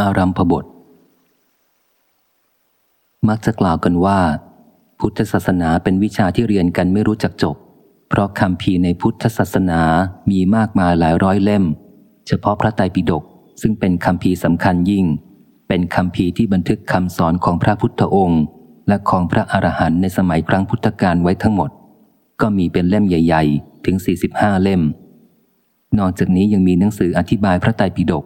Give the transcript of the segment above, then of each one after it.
อารัมพบท มักจะกล่าวกันว่า พุทธศาสนาเป็นวิชาที่เรียนกันไม่รู้จักจบ เพราะคำพีในพุทธศาสนามีมากมายหลายร้อยเล่ม เฉพาะพระไตรปิฎกซึ่งเป็นคำพีสำคัญยิ่ง เป็นคำพีที่บันทึกคำสอนของพระพุทธองค์ และของพระอรหันต์ในสมัยครั้งพุทธกาลไว้ทั้งหมด ก็มีเป็นเล่มใหญ่ ๆ ถึง 45 เล่ม นอกจากนี้ยังมีหนังสืออธิบายพระไตรปิฎก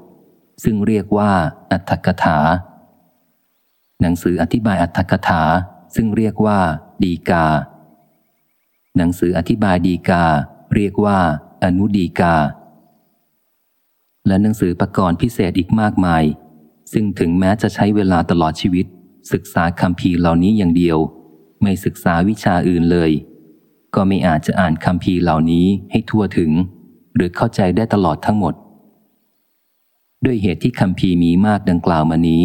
ซึ่งเรียกว่าอัตถกถา หนังสืออธิบายอัตถกถา ซึ่งเรียกว่า ดีกา หนังสืออธิบายดีกา เรียกว่า อนุดีกา และหนังสือประกรณ์พิเศษอีกมากมาย ซึ่งถึงแม้จะใช้เวลาตลอดชีวิต ศึกษาคำพีเหล่านี้อย่างเดียว ไม่ศึกษาวิชาอื่นเลย ก็ไม่อาจจะอ่านคำพีเหล่านี้ให้ทั่วถึง หรือเข้าใจได้ตลอดทั้งหมด ด้วยเหตุที่คำพีมีมากดังกล่าวมานี้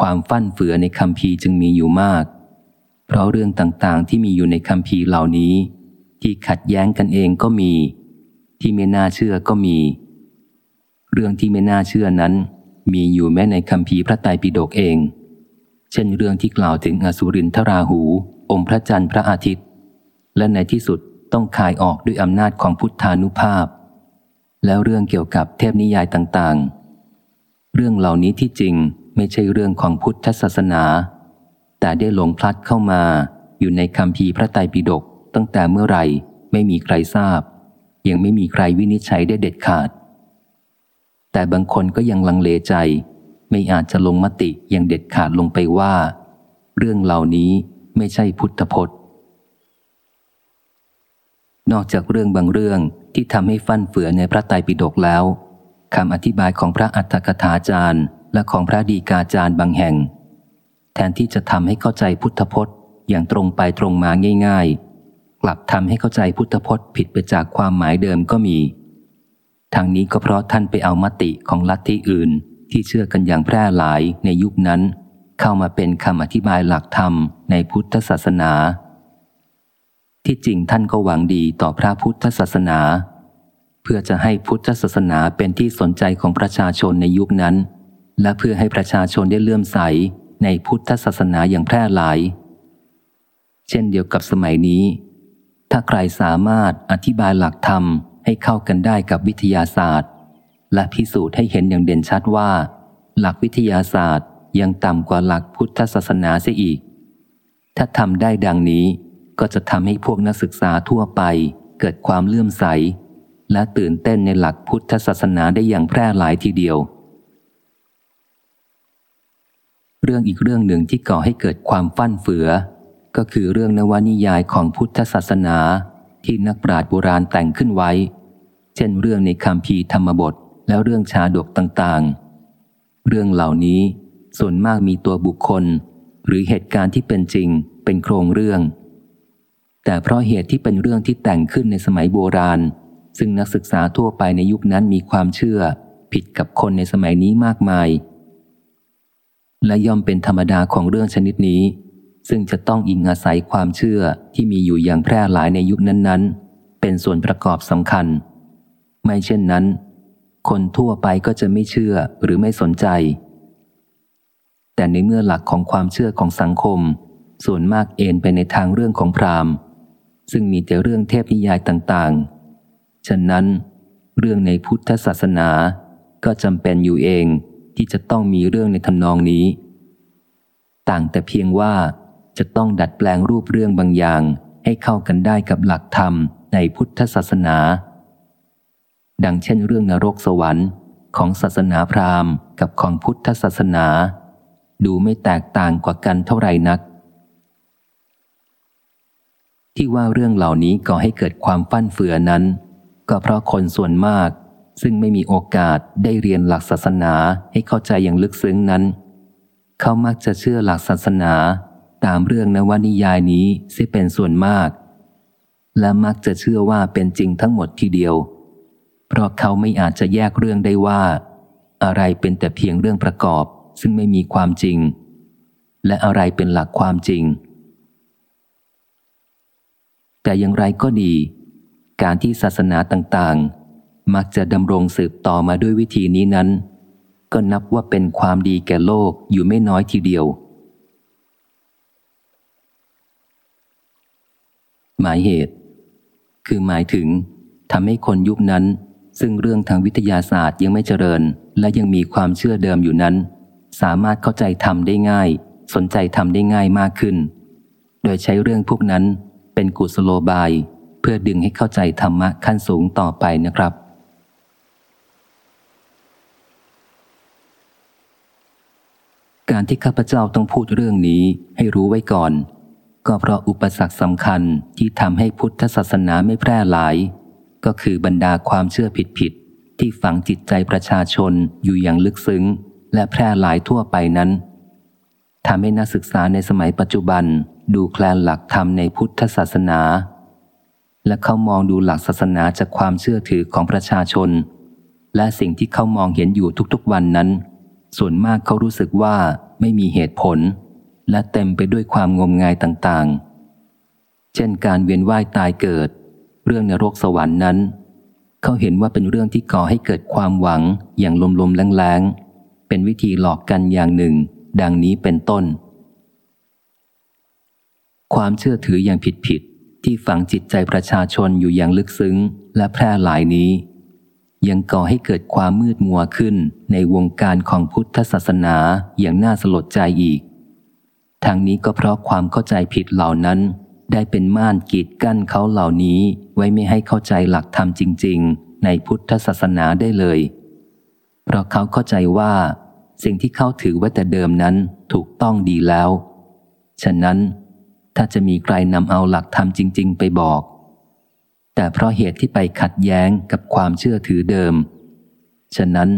ความฟั่นเฟือในคำพีจึงมีอยู่มาก เพราะเรื่องต่างๆที่มีอยู่ในคำพีเหล่านี้ ที่ขัดแย้งกันเองก็มี ที่ไม่น่าเชื่อก็มี เรื่องที่ไม่น่าเชื่อนั้น มีอยู่แม้ในคำพีพระไตรปิฎกเอง เช่นเรื่องที่กล่าวถึงอสุรินทราหู องค์พระจันทร์พระอาทิตย์ และในที่สุดต้องคายออกด้วยอำนาจของพุทธานุภาพ แล้วเรื่องเกี่ยวกับเทพนิยายต่างๆ เรื่องเหล่านี้ที่จริงไม่ใช่เรื่องของพุทธศาสนา แต่ได้หลงพลัดเข้ามาอยู่ในคำพีพระไตรปิฎกตั้งแต่เมื่อไหร่ไม่มีใครทราบ ยังไม่มีใครวินิจฉัยได้เด็ดขาด แต่บางคนก็ยังลังเลใจ ไม่อาจจะลงมติอย่างเด็ดขาดลงไปว่า เรื่องเหล่านี้ไม่ใช่พุทธพจน์ นอกจากเรื่องบางเรื่องที่ทำให้ฟั่นเฟือในพระไตรปิฎกแล้ว คำอธิบายของพระอัฏฐกถาจารย์ และของพระดีกาจารย์บางแห่ง แทนที่จะทำให้เข้าใจพุทธพจน์อย่างตรงไปตรงมาง่าย ๆ กลับทำให้เข้าใจพุทธพจน์ผิดไปจากความหมายเดิมก็มี ทางนี้ก็เพราะท่านไปเอามติของลัทธิอื่น ที่เชื่อกันอย่างแพร่หลายในยุคนั้น เข้ามาเป็นคำอธิบายหลักธรรมในพุทธศาสนา ที่จริงท่านก็หวังดีต่อพระพุทธศาสนา พื่อจะให้พุทธศาสนาเป็นที่สนใจของประชาชนในยุคนั้น และเพื่อให้ประชาชนได้เลื่อมใสในพุทธศาสนาอย่างแพร่หลาย เช่นเดียวกับสมัยนี้ ถ้าใครสามารถอธิบายหลักธรรมให้เข้ากันได้กับวิทยาศาสตร์ และพิสูจน์ให้เห็นอย่างเด่นชัดว่า หลักวิทยาศาสตร์ยังต่ำกว่าหลักพุทธศาสนาเสียอีก ถ้าทำได้ดังนี้ก็จะทำให้พวกนักศึกษาทั่วไปเกิดความเลื่อมใส และตื่นเต้นในหลักพุทธศาสนาได้อย่างแพร่หลายทีเดียว เรื่องอีกเรื่องหนึ่งที่ก่อให้เกิดความฟั่นเฟือ ก็คือเรื่องนวนิยายของพุทธศาสนาที่นักปราชญ์โบราณแต่งขึ้นไว้ เช่นเรื่องในคำพีธรรมบทแล้วเรื่องชาดกต่างๆ เรื่องเหล่านี้ส่วนมากมีตัวบุคคล หรือเหตุการณ์ที่เป็นจริงเป็นโครงเรื่อง แต่เพราะเหตุที่เป็นเรื่องที่แต่งขึ้นในสมัยโบราณ ซึ่งนักศึกษาทั่วไปในยุคนั้นมีความเชื่อ ผิดกับคนในสมัยนี้มากมาย และย่อมเป็นธรรมดาของเรื่องชนิดนี้ ซึ่งจะต้องอิงอาศัยความเชื่อที่มีอยู่อย่างแพร่หลายในยุคนั้นๆ เป็นส่วนประกอบสำคัญ ไม่เช่นนั้น คนทั่วไปก็จะไม่เชื่อหรือไม่สนใจ แต่ในเมื่อหลักของความเชื่อของสังคม ส่วนมากเอ็นไปในทางเรื่องของพราหมณ์ ซึ่งมีแต่เรื่องเทพนิยายต่างๆ ฉะนั้น เรื่องในพุทธศาสนาก็จำเป็นอยู่เองที่จะต้องมีเรื่องในทำนองนี้ ต่างแต่เพียงว่าจะต้องดัดแปลงรูปเรื่องบางอย่างให้เข้ากันได้กับหลักธรรมในพุทธศาสนา ดังเช่นเรื่องนรกสวรรค์ของศาสนาพราหมณ์กับของพุทธศาสนา ดูไม่แตกต่างกว่ากันเท่าไหร่นัก ที่ว่าเรื่องเหล่านี้ก่อให้เกิดความฟั่นเฟือนั้น ก็เพราะคนส่วนมาก ซึ่งไม่มีโอกาสได้เรียนหลักศาสนาให้เข้าใจอย่างลึกซึ้งนั้น เขามักจะเชื่อหลักศาสนาตามเรื่องนวนิยายนี้ซิเป็นส่วนมาก และมักจะเชื่อว่าเป็นจริงทั้งหมดทีเดียว เพราะเขาไม่อาจจะแยกเรื่องได้ว่า อะไรเป็นแต่เพียงเรื่องประกอบ ซึ่งไม่มีความจริง และอะไรเป็นหลักความจริง แต่อย่างไรก็ดี การที่ศาสนาต่างๆ มักจะดำรงสืบต่อมาด้วยวิธีนี้นั้น ก็นับว่าเป็นความดีแก่โลกอยู่ไม่น้อยทีเดียว หมายเหตุ คือหมายถึงทำให้คนยุคนั้น ซึ่งเรื่องทางวิทยาศาสตร์ยังไม่เจริญ และยังมีความเชื่อเดิมอยู่นั้น สามารถเข้าใจทำได้ง่าย สนใจทำได้ง่ายมากขึ้น โดยใช้เรื่องพวกนั้นเป็นกุศโลบาย พื่อดึงให้เข้าใจธรรมะขั้นสูงต่อไปนะครับ การที่ข้าพเจ้าต้องพูดเรื่องนี้ให้รู้ไว้ก่อน ก็เพราะอุปสรรคสำคัญที่ทำให้พุทธศาสนาไม่แพร่หลาย ก็คือบรรดาความเชื่อผิดๆที่ฝังจิตใจประชาชนอยู่อย่างลึกซึ้ง และแพร่หลายทั่วไปนั้นทำให้นักศึกษาในสมัยปัจจุบันดูแคลนหลักธรรมในพุทธศาสนา และเขามองดูหลักศาสนาจากความเชื่อถือของประชาชน และสิ่งที่เขามองเห็นอยู่ทุกๆวันนั้น ส่วนมากเขารู้สึกว่าไม่มีเหตุผล และเต็มไปด้วยความงมงายต่างๆ เช่นการเวียนว่ายตายเกิด เรื่องนรกสวรรค์นั้น เขาเห็นว่าเป็นเรื่องที่ก่อให้เกิดความหวังอย่างลมๆแรงๆ เป็นวิธีหลอกกันอย่างหนึ่ง ดังนี้เป็นต้น ความเชื่อถืออย่างผิด ที่ฝังจิตใจประชาชนอยู่อย่างลึกซึ้ง และแพร่หลายนี้ ยังก่อให้เกิดความมืดมัวขึ้นในวงการของพุทธศาสนาอย่างน่าสลดใจอีก ทางนี้ก็เพราะความเข้าใจผิดเหล่านั้น ได้เป็นม่านกีดกั้นเขาเหล่านี้ไว้ไม่ให้เข้าใจหลักธรรมจริง ๆ ในพุทธศาสนาได้เลย เพราะเขาเข้าใจว่า สิ่งที่เขาถือไว้แต่เดิมนั้นถูกต้องดีแล้ว ฉะนั้น ถ้าจะมีใครนำเอาหลักธรรมจริง ๆ ไปบอก แต่เพราะเหตุที่ไปขัดแย้งกับความเชื่อถือเดิม ฉะนั้น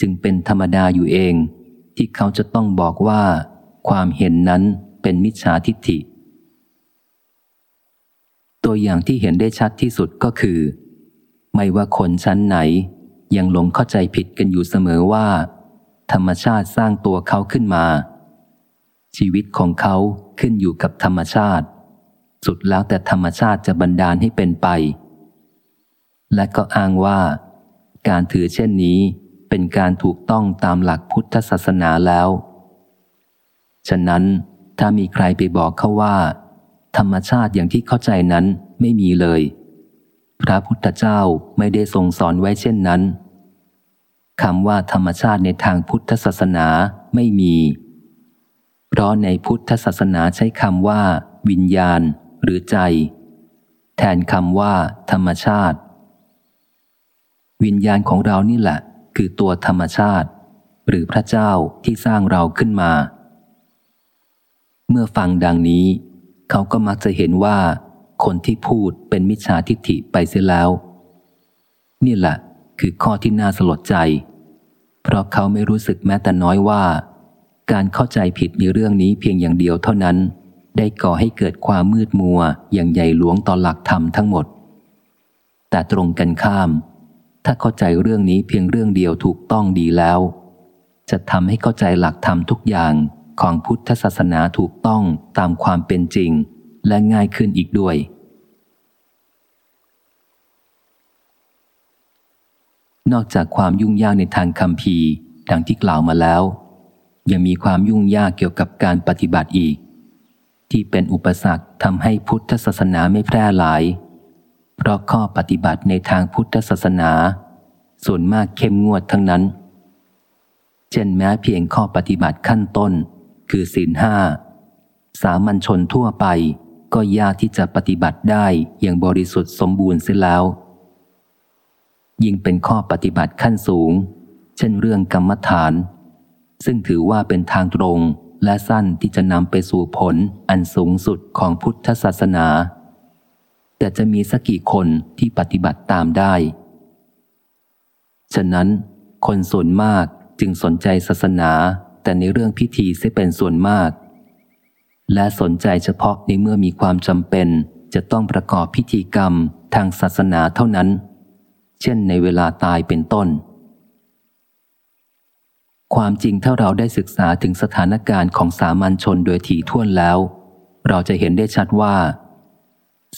จึงเป็นธรรมดาอยู่เอง ที่เขาจะต้องบอกว่า ความเห็นนั้นเป็นมิจฉาทิฏฐิ ตัวอย่างที่เห็นได้ชัดที่สุดก็คือ ไม่ว่าคนชั้นไหน ยังหลงเข้าใจผิดกันอยู่เสมอว่า ธรรมชาติสร้างตัวเขาขึ้นมา ชีวิตของเขา ขึ้นอยู่กับธรรมชาติ สุดแล้วแต่ธรรมชาติจะบันดาลให้เป็นไป และก็อ้างว่า การถือเช่นนี้เป็นการถูกต้องตามหลักพุทธศาสนาแล้ว ฉะนั้นถ้ามีใครไปบอกเขาว่า ธรรมชาติอย่างที่เข้าใจนั้นไม่มีเลย พระพุทธเจ้าไม่ได้ทรงสอนไว้เช่นนั้นคำว่าธรรมชาติในทางพุทธศาสนาไม่มี เพราะในพุทธศาสนาใช้คำว่า วิญญาณ หรือใจ แทนคำว่า ธรรมชาติ วิญญาณของเรานี่แหละ คือตัวธรรมชาติ หรือพระเจ้าที่สร้างเราขึ้นมา เมื่อฟังดังนี้ เขาก็มักจะเห็นว่า คนที่พูดเป็นมิจฉาทิฏฐิไปเสียแล้ว นี่แหละ คือข้อที่น่าสลดใจ เพราะเขาไม่รู้สึกแม้แต่น้อยว่า การเข้าใจผิดในเรื่องนี้เพียงอย่างเดียวเท่านั้น ได้ก่อให้เกิดความมืดมัวอย่างใหญ่หลวงต่อหลักธรรมทั้งหมด แต่ตรงกันข้าม ถ้าเข้าใจเรื่องนี้เพียงเรื่องเดียวถูกต้องดีแล้ว จะทำให้เข้าใจหลักธรรมทุกอย่างของพุทธศาสนาถูกต้องตามความเป็นจริง และง่ายขึ้นอีกด้วย นอกจากความยุ่งยากในทางคำพีดังที่กล่าวมาแล้ว ยังมีความยุ่งยากเกี่ยวกับการปฏิบัติอีก ที่เป็นอุปสรรคทำให้พุทธศาสนาไม่แพร่หลาย เพราะข้อปฏิบัติในทางพุทธศาสนา ส่วนมากเข้มงวดทั้งนั้น เช่นแม้เพียงข้อปฏิบัติขั้นต้น คือศีลห้าสามัญชนทั่วไปก็ยากที่จะปฏิบัติได้อย่างบริสุทธิ์สมบูรณ์เสียแล้ว ยิ่งเป็นข้อปฏิบัติขั้นสูง เช่นเรื่องกรรมฐาน ซึ่งถือว่าเป็นทางตรงและสั้นที่จะนำไปสู่ผลอันสูงสุดของพุทธศาสนา แต่จะมีสักกี่คนที่ปฏิบัติตามได้ ฉะนั้น คนส่วนมากจึงสนใจศาสนา แต่ในเรื่องพิธีเสียเป็นส่วนมาก และสนใจเฉพาะในเมื่อมีความจำเป็นจะต้องประกอบพิธีกรรมทางศาสนาเท่านั้น เช่นในเวลาตายเป็นต้น ความจริงถ้าเราได้ศึกษาถึงสถานการณ์ของสามัญชนโดยถี่ถ้วนแล้ว เราจะเห็นได้ชัดว่า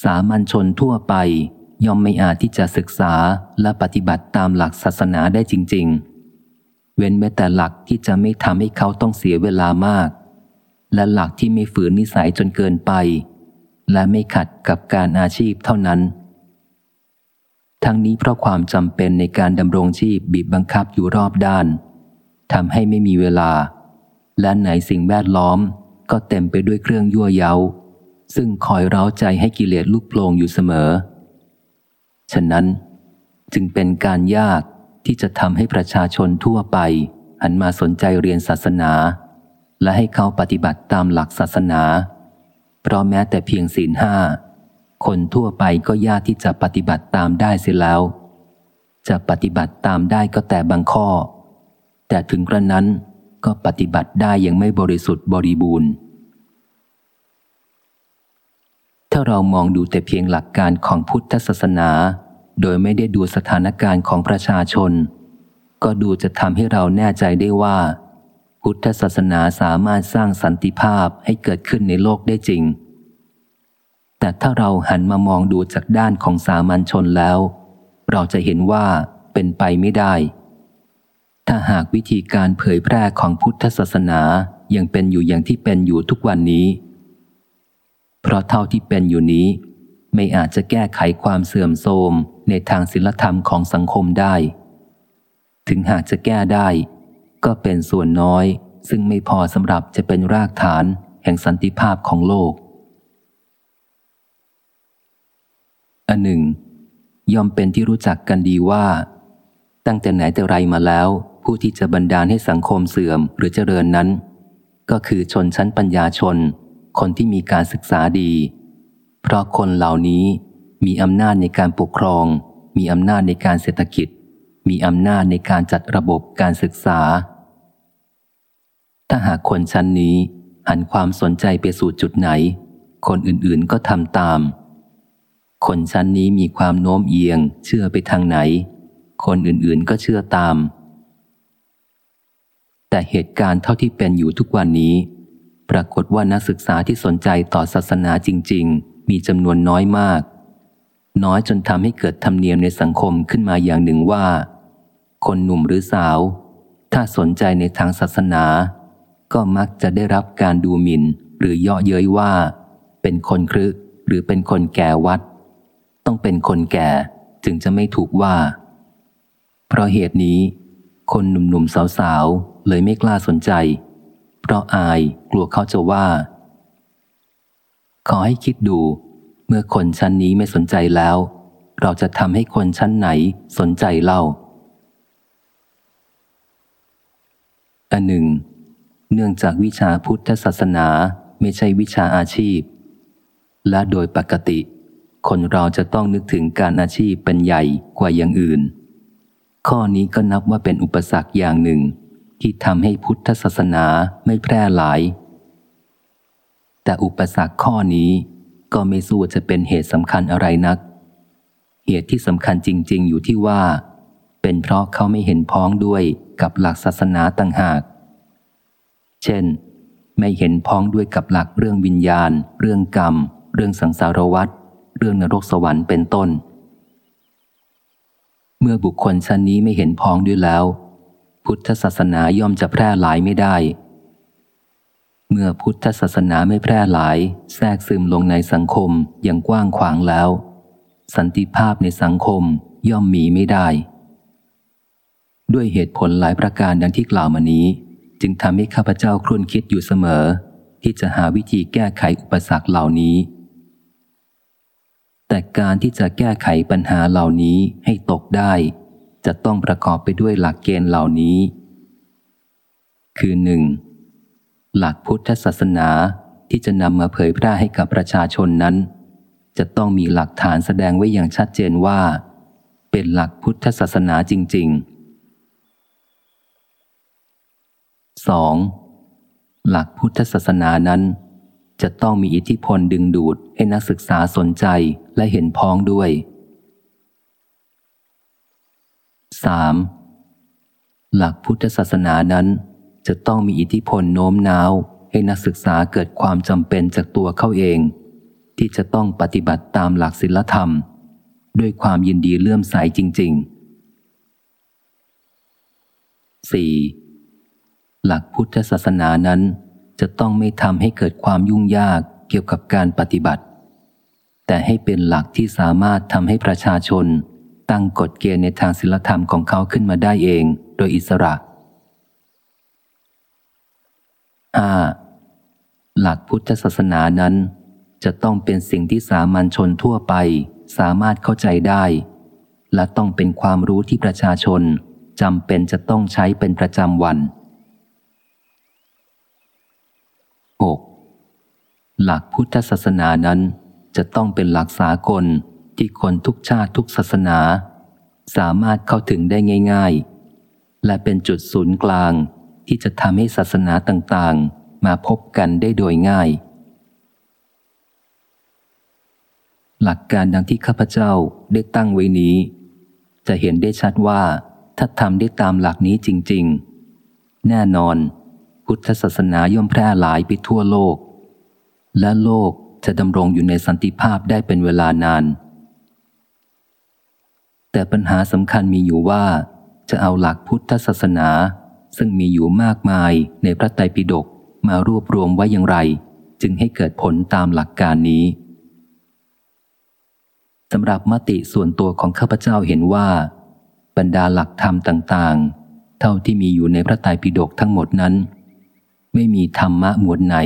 สามัญชนทั่วไปย่อมไม่อาจที่จะศึกษาและปฏิบัติตามหลักศาสนาได้จริงเว้นแม้แต่หลักที่จะไม่ทำให้เขาต้องเสียเวลามาก และหลักที่ไม่ฝืนนิสัยจนเกินไป และไม่ขัดกับการอาชีพเท่านั้น ทั้งนี้เพราะความจำเป็นในการดำรงชีพบีบบังคับอยู่รอบด้าน ทำให้ไม่มีเวลา และไหนสิ่งแวดล้อมก็เต็มไปด้วยเครื่องยั่วเย้า ซึ่งคอยเร้าใจให้กิเลสลุกโผลงอยู่เสมอ ฉะนั้นจึงเป็นการยากที่จะทำให้ประชาชนทั่วไป หันมาสนใจเรียนศาสนา และให้เขาปฏิบัติตามหลักศาสนา เพราะแม้แต่เพียงศีลห้าคนทั่วไปก็ยากที่จะปฏิบัติตามได้เสียแล้ว จะปฏิบัติตามได้ก็แต่บางข้อ แต่ถึงกระนั้นก็ปฏิบัติได้ยังไม่บริสุทธิ์บริบูรณ์ ถ้าเรามองดูแต่เพียงหลักการของพุทธศาสนา โดยไม่ได้ดูสถานการณ์ของประชาชน ก็ดูจะทำให้เราแน่ใจได้ว่า พุทธศาสนาสามารถสร้างสันติภาพให้เกิดขึ้นในโลกได้จริง แต่ถ้าเราหันมามองดูจากด้านของสามัญชนแล้ว เราจะเห็นว่าเป็นไปไม่ได้ ถ้าหากวิธีการเผยแพร่ของพุทธศาสนายังเป็นอยู่อย่างที่เป็นอยู่ทุกวันนี้ เพราะเท่าที่เป็นอยู่นี้ ไม่อาจจะแก้ไขความเสื่อมโทรมในทางศิลธรรมของสังคมได้ ถึงหากจะแก้ได้ ก็เป็นส่วนน้อย ซึ่งไม่พอสำหรับจะเป็นรากฐานแห่งสันติภาพของโลก อันหนึ่ง ย่อมเป็นที่รู้จักกันดีว่า ตั้งแต่ไหนแต่ไรมาแล้ว ผู้ที่จะบันดาลให้สังคมเสื่อมหรือเจริญนั้น ก็คือชนชั้นปัญญาชน คนที่มีการศึกษาดี เพราะคนเหล่านี้มีอำนาจในการปกครอง มีอำนาจในการเศรษฐกิจ มีอำนาจในการจัดระบบการศึกษา ถ้าหากคนชั้นนี้หันความสนใจไปสู่จุดไหน คนอื่นๆก็ทำตาม คนชั้นนี้มีความโน้มเอียง เชื่อไปทางไหน คนอื่นๆก็เชื่อตาม แต่เหตุการณ์เท่าที่เป็นอยู่ทุกวันนี้ ปรากฏว่านักศึกษาที่สนใจต่อศาสนาจริง ๆ มีจำนวนน้อยมาก น้อยจนทำให้เกิดธรรมเนียมในสังคมขึ้นมาอย่างหนึ่งว่า คนหนุ่มหรือสาว ถ้าสนใจในทางศาสนา ก็มักจะได้รับการดูหมิน่น หรือเยาะเย้ยว่า เป็นคนครึหรือเป็นคนแก่วัด ต้องเป็นคนแก่จึงจะไม่ถูกว่า เพราะเหตุนี้ คนหนุ่มๆสาว เลยไม่กล้าสนใจ เพราะอายกลัวเขาจะว่า ขอให้คิดดู เมื่อคนชั้นนี้ไม่สนใจแล้ว เราจะทำให้คนชั้นไหนสนใจเล่าอันหนึ่ง เนื่องจากวิชาพุทธศาสนาไม่ใช่วิชาอาชีพ และโดยปกติ คนเราจะต้องนึกถึงการอาชีพเป็นใหญ่กว่าอย่างอื่น ข้อนี้ก็นับว่าเป็นอุปสรรคอย่างหนึ่ง ที่ทำให้พุทธศาสนาไม่แพร่หลาย แต่อุปสรรคข้อนี้ก็ไม่สู้จะเป็นเหตุสำคัญอะไรนัก เหตุที่สำคัญจริง ๆ อยู่ที่ว่า เป็นเพราะเขาไม่เห็นพ้องด้วยกับหลักศาสนาต่างหาก เช่น ไม่เห็นพ้องด้วยกับหลักเรื่องวิญญาณ เรื่องกรรม เรื่องสังสารวัฏเรื่องนรกสวรรค์เป็นต้น เมื่อบุคคลชั้นนี้ไม่เห็นพ้องด้วยแล้ว พุทธศาสนาย่อมจะแพร่หลายไม่ได้ เมื่อพุทธศาสนาไม่แพร่หลาย แทรกซึมลงในสังคมอย่างกว้างขวางแล้ว สันติภาพในสังคมย่อมมีไม่ได้ ด้วยเหตุผลหลายประการดังที่กล่าวมานี้ จึงทำให้ข้าพเจ้าครุ่นคิดอยู่เสมอ ที่จะหาวิธีแก้ไขอุปสรรคเหล่านี้ แต่การที่จะแก้ไขปัญหาเหล่านี้ให้ตกได้ จะต้องประกอบไปด้วยหลักเกณฑ์เหล่านี้ คือหนึ่งหลักพุทธศาสนาที่จะนำมาเผยแพร่ให้กับประชาชนนั้น จะต้องมีหลักฐานแสดงไว้อย่างชัดเจนว่า เป็นหลักพุทธศาสนาจริง ๆ 2. หลักพุทธศาสนานั้น จะต้องมีอิทธิพลดึงดูดให้นักศึกษาสนใจและเห็นพ้องด้วย 3. หลักพุทธศาสนานั้น จะต้องมีอิทธิพลโน้มน้าวให้นักศึกษาเกิดความจำเป็นจากตัวเขาเอง ที่จะต้องปฏิบัติตามหลักศีลธรรม ด้วยความยินดีเลื่อมใสจริง ๆ 4. หลักพุทธศาสนานั้น จะต้องไม่ทำให้เกิดความยุ่งยากเกี่ยวกับการปฏิบัติ แต่ให้เป็นหลักที่สามารถทำให้ประชาชน ตั้งกฎเกณฑ์ในทางศิลธรรมของเขาขึ้นมาได้เอง โดยอิสระ 5. หลักพุทธศาสนานั้น จะต้องเป็นสิ่งที่สามัญชนทั่วไป สามารถเข้าใจได้ และต้องเป็นความรู้ที่ประชาชนจำเป็นจะต้องใช้เป็นประจำวัน 6. หลักพุทธศาสนานั้นจะต้องเป็นหลักสากล ที่คนทุกชาติทุกศาสนา สามารถเข้าถึงได้ง่าย ๆ และเป็นจุดศูนย์กลางที่จะทำให้ศาสนาต่างๆ มาพบกันได้โดยง่าย หลักการดังที่ข้าพเจ้าได้ตั้งไว้นี้ จะเห็นได้ชัดว่าถ้าทำได้ตามหลักนี้จริง ๆ แน่นอน พุทธศาสนาย่อมแพร่หลายไปทั่วโลก และโลกจะดำรงอยู่ในสันติภาพได้เป็นเวลานาน แต่ปัญหาสำคัญมีอยู่ว่า จะเอาหลักพุทธศาสนา ซึ่งมีอยู่มากมายในพระไตรปิฎกมารวบรวมไว้อย่างไร จึงให้เกิดผลตามหลักการนี้สำหรับมติส่วนตัวของข้าพเจ้าเห็นว่า บรรดาหลักธรรมต่างๆ เท่าที่มีอยู่ในพระไตรปิฎกทั้งหมดนั้น ไม่มีธรรมะหมวดไหน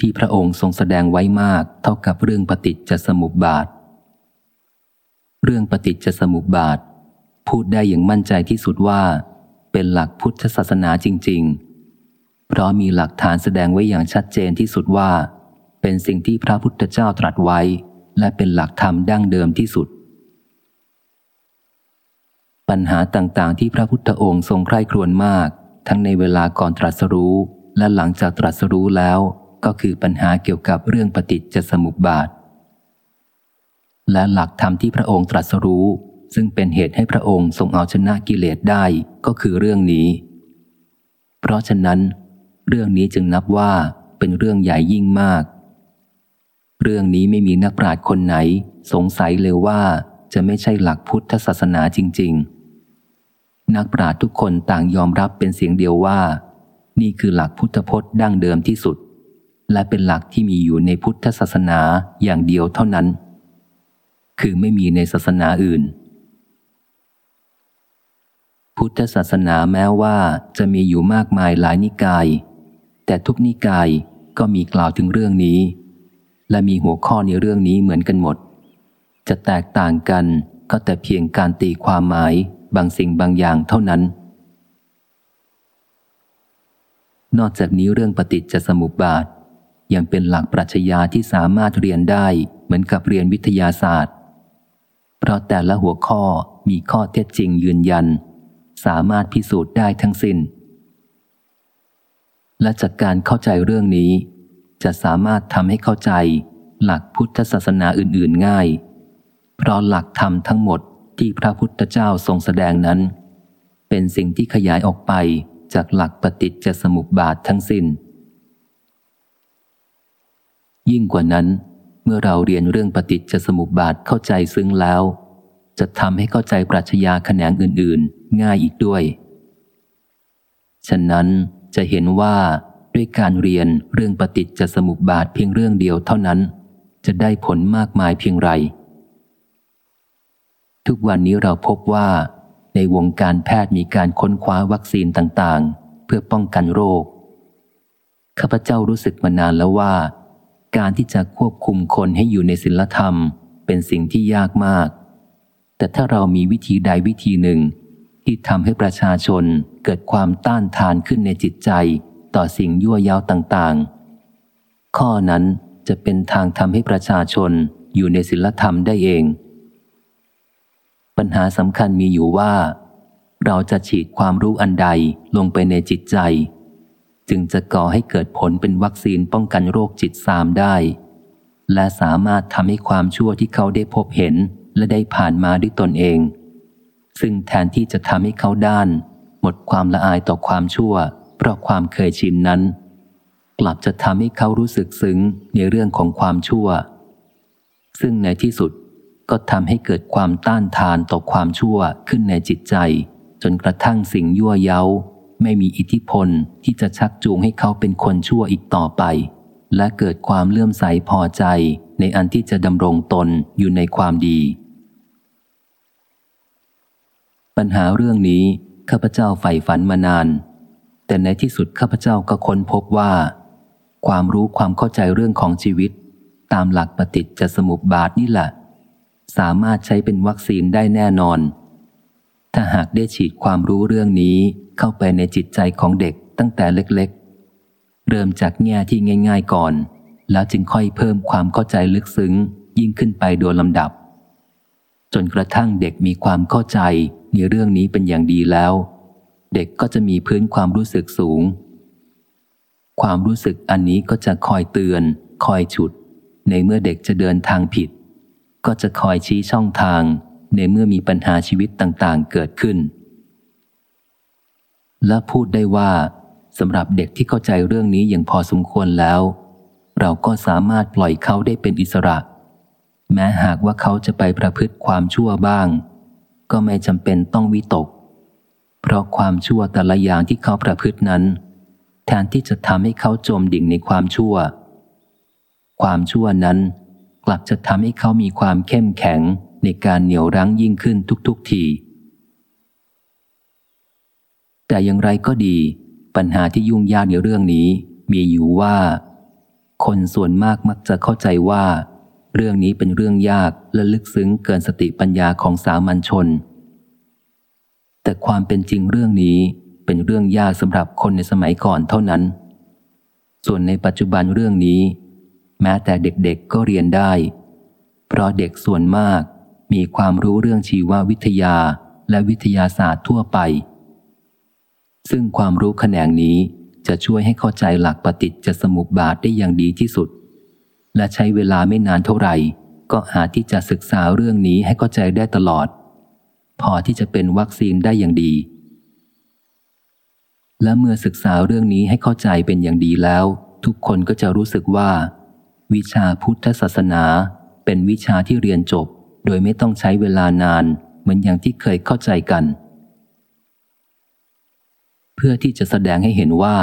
ที่พระองค์ทรงแสดงไว้มากเท่ากับเรื่องปฏิจจสมุปบาท เรื่องปฏิจจสมุปบาท พูดได้อย่างมั่นใจที่สุดว่า เป็นหลักพุทธศาสนาจริง ๆ เพราะมีหลักฐานแสดงไว้อย่างชัดเจนที่สุดว่า เป็นสิ่งที่พระพุทธเจ้าตรัสไว้ และเป็นหลักธรรมดั้งเดิมที่สุด ปัญหาต่างๆ ที่พระพุทธองค์ทรงใคร่ครวญมาก ทั้งในเวลาก่อนตรัสรู้ และหลังจากตรัสรู้แล้ว ก็คือปัญหาเกี่ยวกับเรื่องปฏิจจสมุปบาท และหลักธรรมที่พระองค์ตรัสรู้ ซึ่งเป็นเหตุให้พระองค์ทรงเอาชนะกิเลสได้ก็คือเรื่องนี้ เพราะฉะนั้น เรื่องนี้จึงนับว่าเป็นเรื่องใหญ่ยิ่งมาก เรื่องนี้ไม่มีนักปราชญ์คนไหน สงสัยเลยว่าจะไม่ใช่หลักพุทธศาสนาจริง ๆ นักปราชญ์ทุกคนต่างยอมรับเป็นเสียงเดียวว่า นี่คือหลักพุทธพจน์ดั้งเดิมที่สุด และเป็นหลักที่มีอยู่ในพุทธศาสนาอย่างเดียวเท่านั้น คือไม่มีในศาสนาอื่น พุทธศาสนาแม้ว่าจะมีอยู่มากมายหลายนิกาย แต่ทุกนิกายก็มีกล่าวถึงเรื่องนี้ และมีหัวข้อในเรื่องนี้เหมือนกันหมด จะแตกต่างกันก็แต่เพียงการตีความหมายบางสิ่งบางอย่างเท่านั้น นอกจากนี้เรื่องปฏิจจสมุปบาทยังเป็นหลักปรัชญาที่สามารถเรียนได้เหมือนกับเรียนวิทยาศาสตร์ เพราะแต่ละหัวข้อมีข้อเท็จจริงยืนยัน สามารถพิสูจน์ได้ทั้งสิน้น และจากการเข้าใจเรื่องนี้ จะสามารถทำให้เข้าใจหลักพุทธศาสนาอื่นๆง่าย เพราะหลักธรรมทั้งหมดที่พระพุทธเจ้าทรงแสดงนั้น เป็นสิ่งที่ขยายออกไปจากหลักปฏิจจสมุปบาททั้งสิน้น ยิ่งกว่านั้น มื่อเราเรียนเรื่องปฏิจจสมุปบาทเข้าใจซึ้งแล้ว จะทำให้เข้าใจปรัชญาแขนงอื่น ๆ ง่ายอีกด้วย ฉะนั้นจะเห็นว่าด้วยการเรียนเรื่องปฏิจจสมุปบาทเพียงเรื่องเดียวเท่านั้น จะได้ผลมากมายเพียงไร ทุกวันนี้เราพบว่า ในวงการแพทย์มีการค้นคว้าวัคซีนต่างๆ เพื่อป้องกันโรคข้าพเจ้ารู้สึกมานานแล้วว่า การที่จะควบคุมคนให้อยู่ในศีลธรรม เป็นสิ่งที่ยากมาก แต่ถ้าเรามีวิธีใดวิธีหนึ่ง ที่ทำให้ประชาชนเกิดความต้านทานขึ้นในจิตใจ ต่อสิ่งยั่วยาวต่างๆ ข้อนั้นจะเป็นทางทำให้ประชาชนอยู่ในศีลธรรมได้เอง ปัญหาสำคัญมีอยู่ว่า เราจะฉีดความรู้อันใดลงไปในจิตใจ จึงจะก่อให้เกิดผลเป็นวัคซีนป้องกันโรคจิตซามได้ และสามารถทำให้ความชั่วที่เขาได้พบเห็นและได้ผ่านมาด้วยตนเอง ซึ่งแทนที่จะทำให้เขาด้าน หมดความละอายต่อความชั่ว เพราะความเคยชินนั้น กลับจะทำให้เขารู้สึกซึ้งในเรื่องของความชั่ว ซึ่งในที่สุดก็ทำให้เกิดความต้านทานต่อความชั่วขึ้นในจิตใจ จนกระทั่งสิ่งยั่วเย้า ไม่มีอิทธิพลที่จะชักจูงให้เขาเป็นคนชั่วอีกต่อไป และเกิดความเลื่อมใสพอใจในอันที่จะดำรงตนอยู่ในความดี ปัญหาเรื่องนี้ข้าพเจ้าใฝ่ฝันมานาน แต่ในที่สุดข้าพเจ้าก็ค้นพบว่า ความรู้ความเข้าใจเรื่องของชีวิต ตามหลักปฏิจจสมุปบาทนี่แหละ สามารถใช้เป็นวัคซีนได้แน่นอน ถ้าหากได้ฉีดความรู้เรื่องนี้เข้าไปในจิตใจของเด็กตั้งแต่เล็กๆ เริ่มจากแง่ที่ง่าย ๆก่อน แล้วจึงค่อยเพิ่มความเข้าใจลึกซึ้ง ยิ่งขึ้นไปโดยลำดับ จนกระทั่งเด็กมีความเข้าใจในเรื่องนี้เป็นอย่างดีแล้ว เด็กก็จะมีพื้นความรู้สึกสูง ความรู้สึกอันนี้ก็จะคอยเตือน คอยฉุด ในเมื่อเด็กจะเดินทางผิด ก็จะคอยชี้ช่องทาง ในเมื่อมีปัญหาชีวิตต่างๆ เกิดขึ้น และพูดได้ว่าสำหรับเด็กที่เข้าใจเรื่องนี้อย่างพอสมควรแล้ว เราก็สามารถปล่อยเขาได้เป็นอิสระ แม้หากว่าเขาจะไปประพฤติความชั่วบ้าง ก็ไม่จำเป็นต้องวิตก เพราะความชั่วแต่ละอย่างที่เขาประพฤตินั้น แทนที่จะทำให้เขาจมดิ่งในความชั่ว ความชั่วนั้นกลับจะทำให้เขามีความเข้มแข็ง ในการเหนี่ยวรั้งยิ่งขึ้นทุกๆทีแต่อย่างไรก็ดี ปัญหาที่ยุ่งยากในเรื่องนี้ มีอยู่ว่า คนส่วนมากมักจะเข้าใจว่า เรื่องนี้เป็นเรื่องยากและลึกซึ้งเกินสติปัญญาของสามัญชน แต่ความเป็นจริงเรื่องนี้เป็นเรื่องยากสำหรับคนในสมัยก่อนเท่านั้น ส่วนในปัจจุบันเรื่องนี้ แม้แต่เด็กๆก็เรียนได้ เพราะเด็กส่วนมาก มีความรู้เรื่องชีววิทยาและวิทยาศาสตร์ทั่วไป ซึ่งความรู้แขนงนี้จะช่วยให้เข้าใจหลักปฏิจจสมุปบาทได้อย่างดีที่สุด และใช้เวลาไม่นานเท่าไหร่ ก็อาจที่จะศึกษาเรื่องนี้ให้เข้าใจได้ตลอด พอที่จะเป็นวัคซีนได้อย่างดี และเมื่อศึกษาเรื่องนี้ให้เข้าใจเป็นอย่างดีแล้ว ทุกคนก็จะรู้สึกว่า วิชาพุทธศาสนาเป็นวิชาที่เรียนจบ โดยไม่ต้องใช้เวลานานเหมือนอย่างที่เคยเข้าใจกัน เพื่อที่จะแสดงให้เห็นว่า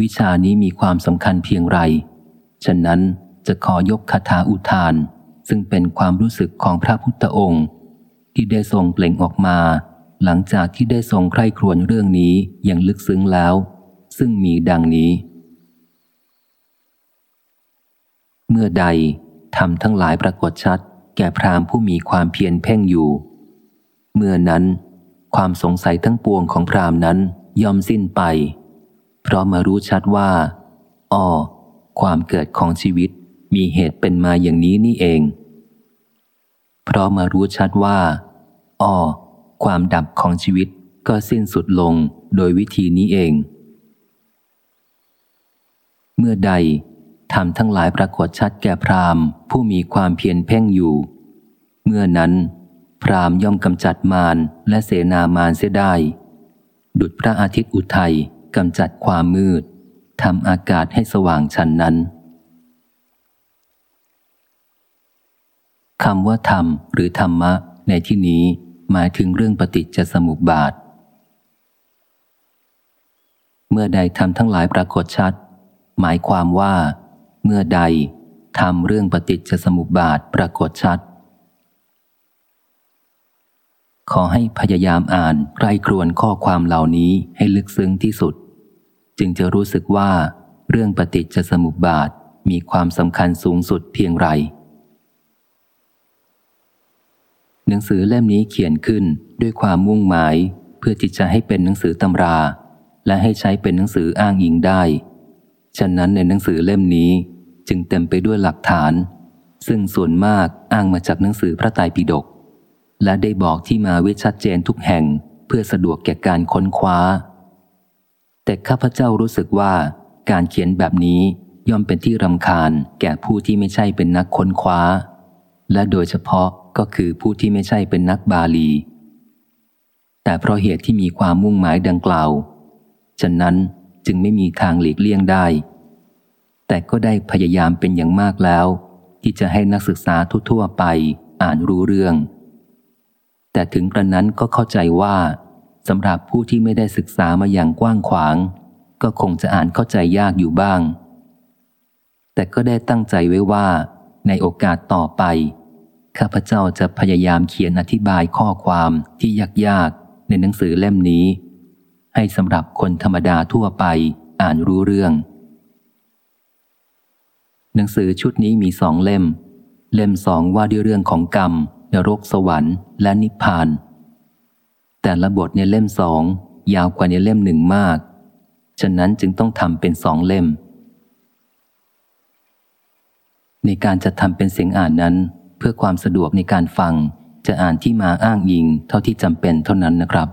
วิชานี้มีความสำคัญเพียงไร ฉะนั้นจะขอยกคาถาอุทาน ซึ่งเป็นความรู้สึกของพระพุทธองค์ ที่ได้ทรงเปล่งออกมา หลังจากที่ได้ทรงใคร่ครวญเรื่องนี้อย่างลึกซึ้งแล้ว ซึ่งมีดังนี้ เมื่อใดทำทั้งหลายปรากฏชัด แก่พรามผู้มีความเพียรเพ่งอยู่ เมื่อนั้น ความสงสัยทั้งปวงของพรามนั้นย่อมสิ้นไป เพราะมารู้ชัดว่าอ้อความเกิดของชีวิตมีเหตุเป็นมาอย่างนี้นี่เอง เพราะมารู้ชัดว่าอ้อความดับของชีวิตก็สิ้นสุดลงโดยวิธีนี้เอง เมื่อใด ทำทั้งหลายปรากฏชัดแก่พรามผู้มีความเพียรเพ่งอยู่ เมื่อนั้น พรามย่อมกำจัดมารและเสนามารเสียได้ ดุดพระอาทิตย์อุทัยกำจัดความมืดทำอากาศให้สว่างชันนั้นคำว่าธรรมหรือธรรมะ ในที่นี้หมายถึงเรื่องปฏิจจสมุปบาท เมื่อใดทำทั้งหลายปรากฏชัด หมายความว่า เมื่อใดทำเรื่องปฏิจจสมุปบาทปรากฏชัด ขอให้พยายามอ่านใกล้ครวนข้อความเหล่านี้ให้ลึกซึ้งที่สุด จึงจะรู้สึกว่า เรื่องปฏิจจสมุปบาทมีความสำคัญสูงสุดเพียงไร หนังสือเล่มนี้เขียนขึ้นด้วยความมุ่งหมาย เพื่อที่จะให้เป็นหนังสือตำรา และให้ใช้เป็นหนังสืออ้างอิงได้ ฉะนั้นในหนังสือเล่มนี้ จึงเต็มไปด้วยหลักฐาน ซึ่งส่วนมากอ้างมาจากหนังสือพระไตรปิฎกและได้บอกที่มาไว้ชัดเจนทุกแห่งเพื่อสะดวกแก่การค้นคว้า แต่ข้าพเจ้ารู้สึกว่าการเขียนแบบนี้ย่อมเป็นที่รำคาญแก่ผู้ที่ไม่ใช่เป็นนักค้นคว้า และโดยเฉพาะก็คือผู้ที่ไม่ใช่เป็นนักบาลี แต่เพราะเหตุที่มีความมุ่งหมายดังกล่าว ฉะนั้นจึงไม่มีทางหลีกเลี่ยงได้ แต่ก็ได้พยายามเป็นอย่างมากแล้ว ที่จะให้นักศึกษาทั่วๆไปอ่านรู้เรื่อง แต่ถึงกระนั้นก็เข้าใจว่าสำหรับผู้ที่ไม่ได้ศึกษามาอย่างกว้างขวาง ก็คงจะอ่านเข้าใจยากอยู่บ้าง แต่ก็ได้ตั้งใจไว้ว่า ในโอกาสต่อไป ข้าพเจ้าจะพยายามเขียนอธิบายข้อความที่ยากๆในหนังสือเล่มนี้ ให้สำหรับคนธรรมดาทั่วไปอ่านรู้เรื่อง หนังสือชุดนี้มีสองเล่ม เล่มสองว่าด้วยเรื่องของกรรม นรกสวรรค์ และนิพพาน แต่ละบทในเล่มสองยาวกว่าในเล่มหนึ่งมาก ฉะนั้นจึงต้องทำเป็นสองเล่ม ในการจะทำเป็นเสียงอ่านนั้น เพื่อความสะดวกในการฟัง จะอ่านที่มาอ้างอิงเท่าที่จำเป็นเท่านั้นนะครับ